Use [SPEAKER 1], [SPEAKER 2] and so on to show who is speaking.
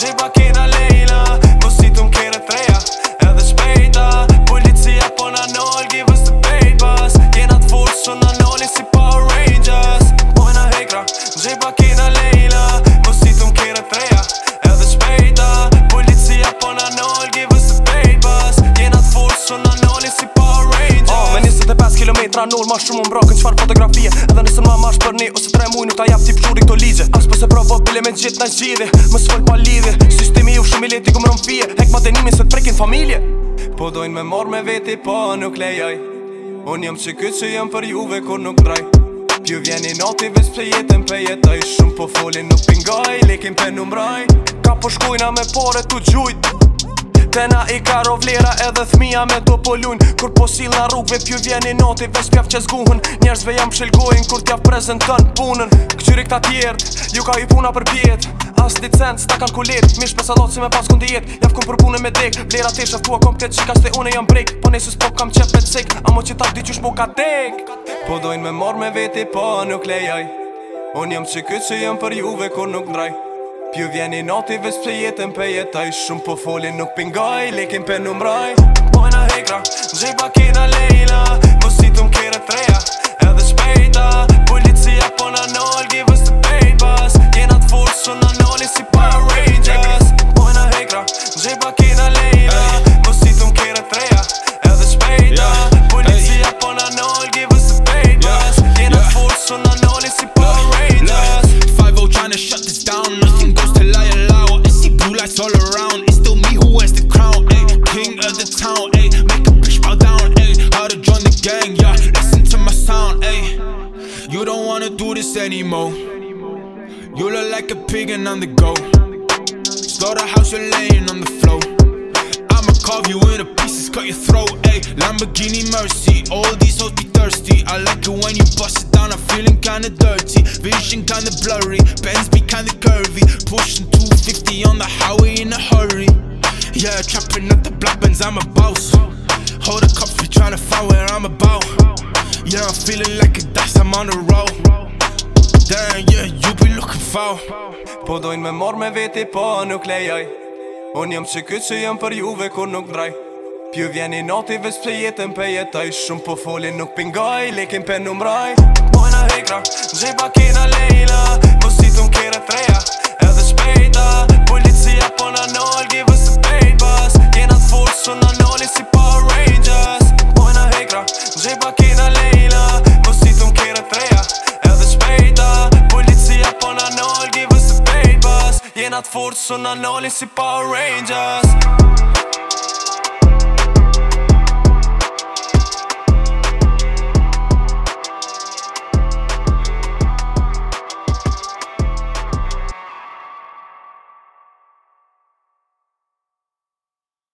[SPEAKER 1] gjipa kena lejla Mositum po kena treja edhe shpejta Policia po në nol, give us the papers Kena të forës që në si Power Rangers Mojnë hekra, gjipa kena lejla Mositum po kena treja edhe shpejta Policia po në nol, give us the papers Kena të forës që në si Power Rangers oh, Me 25 km nol, ma shumë më mbrokën qëfar fotografie për ose tre muaj nuk ta jap ti pshuri këto ligje as pse po provo bile me gjithë na zgjidhe mos fol pa lidhje sistemi u shumë lehtë kumron fije tek madenimin se të prekin familje po doin me marr me veti po nuk lejoj Unë jam që këtë që për juve kur nuk drej Pju vjeni nati vis për jetën për jetaj Shumë po folin nuk pingaj, lekin për numraj Ka po shkojna me pare t'u gjujt Tena i karo vlera edhe thmija me do polun Kur posil në rrugve pju vjeni noti Ves pjaf që zguhun Njerëzve jam shilgojnë kur t'ja prezentën punën Këqyri këta tjerë Ju ka i puna për pjetë As licencë ta kalkulit Mish pësa dhoci me pas kundi jetë Jaf kum për punë me dek Vlera t'i shëftua kom këtë qika Ste une jam brek Po nesës po kam qep me cik Amo që ta di qysh mu po ka Po dojnë me mor me veti po nuk lejaj Unë jam që këtë që jam për juve kur nuk ndraj Pju vjen i nati ves pse jetën pe jetaj Shumë po folin nuk pingaj, lekin pe numraj Pojna hekra, gjej bakir don't wanna do this anymore. You look like a pig and I'm the goat. Slaughterhouse, you're laying on the floor. I'ma carve you into pieces, cut your throat. Ayy, Lamborghini Mercy. All these hoes be thirsty. I like it when you bust it down. I'm feeling kinda dirty. Vision kinda blurry. Bends be kinda curvy. Pushing 250 on the highway in a hurry. Yeah, trapping at the black bends, I'm a boss. Hold a cup, you tryna find where I'm about. Yeah, I'm feeling like a dice, I'm on the road Damn, yeah, you be looking foul Po dojnë me mor me veti, po nuk lejaj Unë jëmë që këtë që jëmë për juve, kur nuk draj Pjë vjeni nati, ves për jetën për jetaj Shumë po folin nuk pingaj, lekin për numraj Mojna hekra, gjepa kina lejla Po si të më kire treja, gjenat forcë Në nalin si Power Rangers